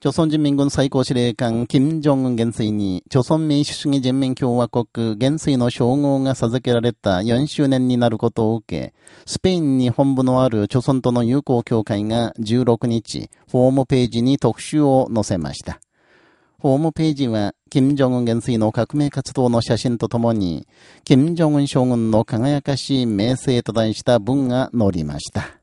朝鮮人民軍最高司令官、金正恩元帥に、朝鮮民主主義人民共和国元帥の称号が授けられた4周年になることを受け、スペインに本部のある朝鮮との友好協会が16日、ホームページに特集を載せました。ホームページは、金正恩元帥の革命活動の写真とともに、金正恩将軍の輝かしい名声と題した文が載りました。